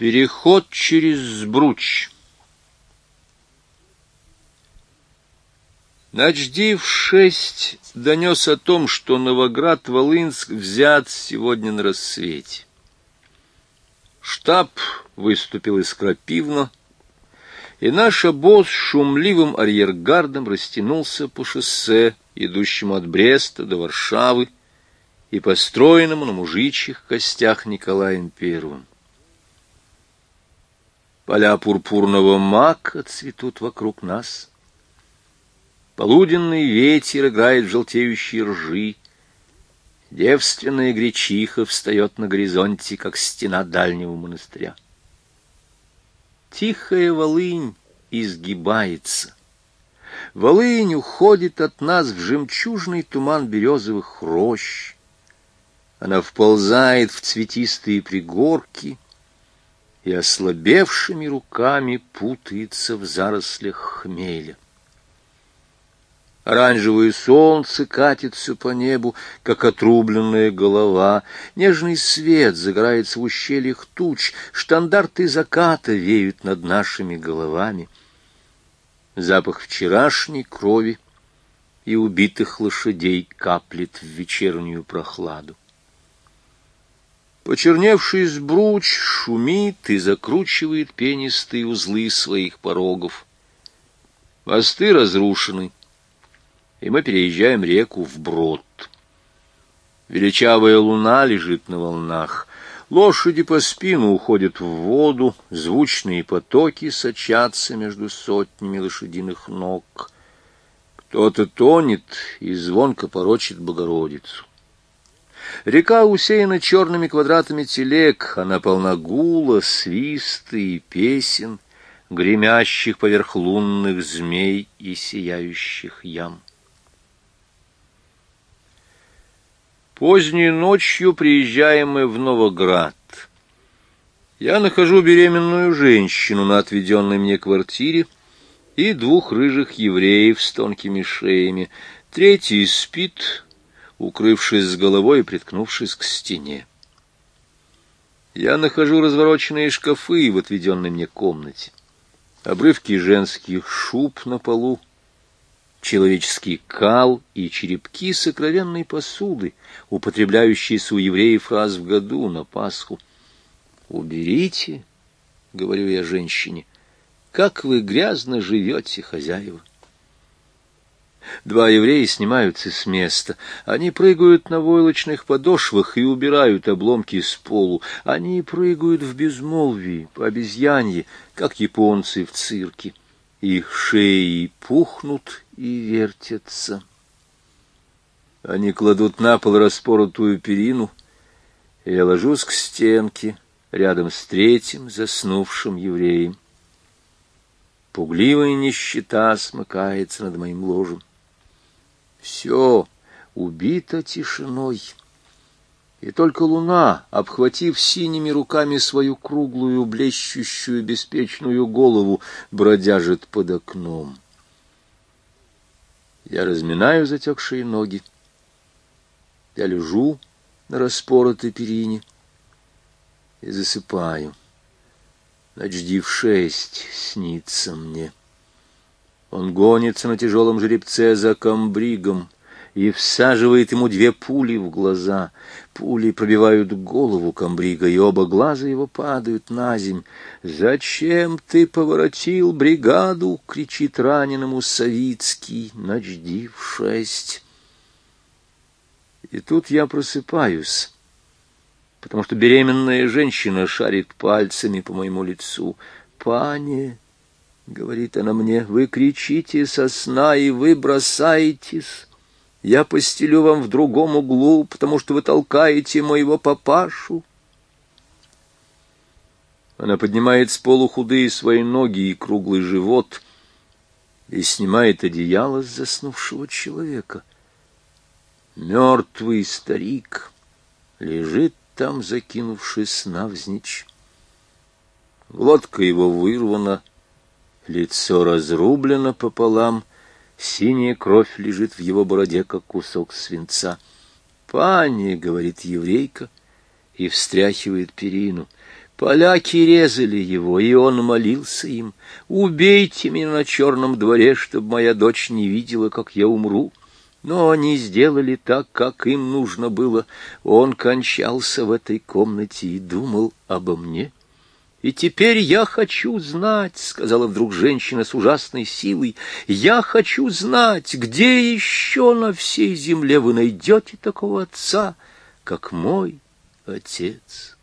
Переход через Сбруч. Начдив шесть донес о том, что Новоград-Волынск взят сегодня на рассвете. Штаб выступил из Крапивна, и наш обоз шумливым арьергардом растянулся по шоссе, идущему от Бреста до Варшавы и построенному на мужичьих костях Николаем Первым. Поля пурпурного мака цветут вокруг нас. Полуденный ветер играет в желтеющие ржи. Девственная гречиха встает на горизонте, как стена дальнего монастыря. Тихая волынь изгибается. Волынь уходит от нас в жемчужный туман березовых рощ. Она вползает в цветистые пригорки — и ослабевшими руками путается в зарослях хмеля. Оранжевое солнце катится по небу, как отрубленная голова. Нежный свет загорается в ущельях туч, штандарты заката веют над нашими головами. Запах вчерашней крови и убитых лошадей каплет в вечернюю прохладу. Почерневший сбруч шумит и закручивает пенистые узлы своих порогов. Мосты разрушены, и мы переезжаем реку вброд. Величавая луна лежит на волнах. Лошади по спину уходят в воду, звучные потоки сочатся между сотнями лошадиных ног. Кто-то тонет и звонко порочит Богородицу. Река усеяна черными квадратами телег, она полна гула, свиста и песен, гремящих поверх лунных змей и сияющих ям. Поздней ночью приезжаем мы в Новоград. Я нахожу беременную женщину на отведенной мне квартире и двух рыжих евреев с тонкими шеями. Третий спит, укрывшись с головой и приткнувшись к стене. Я нахожу развороченные шкафы в отведенной мне комнате, обрывки женских шуб на полу, человеческий кал и черепки сокровенной посуды, употребляющиеся у евреев раз в году на Пасху. «Уберите», — говорю я женщине, — «как вы грязно живете, хозяева». Два еврея снимаются с места. Они прыгают на войлочных подошвах и убирают обломки с полу. Они прыгают в безмолвии, по обезьянье, как японцы в цирке. Их шеи пухнут и вертятся. Они кладут на пол распоротую перину, я ложусь к стенке рядом с третьим заснувшим евреем. Пугливая нищета смыкается над моим ложем. Все убито тишиной. И только луна, обхватив синими руками свою круглую, блещущую, беспечную голову, бродяжит под окном. Я разминаю затекшие ноги. Я лежу на распоротой перине и засыпаю. Ночди в шесть снится мне. Он гонится на тяжелом жеребце за комбригом и всаживает ему две пули в глаза. Пули пробивают голову комбрига, и оба глаза его падают на земь. «Зачем ты поворотил бригаду?» — кричит раненому Савицкий, начди в шесть. И тут я просыпаюсь, потому что беременная женщина шарит пальцами по моему лицу. «Пане!» Говорит она мне, — вы кричите со сна, и вы бросаетесь. Я постелю вам в другом углу, потому что вы толкаете моего папашу. Она поднимает с полу худые свои ноги и круглый живот и снимает одеяло с заснувшего человека. Мертвый старик лежит там, закинувшись навзничь. Глотка его вырвана, Лицо разрублено пополам, синяя кровь лежит в его бороде, как кусок свинца. «Пани!» — говорит еврейка и встряхивает перину. Поляки резали его, и он молился им, «Убейте меня на черном дворе, чтобы моя дочь не видела, как я умру». Но они сделали так, как им нужно было. Он кончался в этой комнате и думал обо мне. «И теперь я хочу знать», — сказала вдруг женщина с ужасной силой, — «я хочу знать, где еще на всей земле вы найдете такого отца, как мой отец».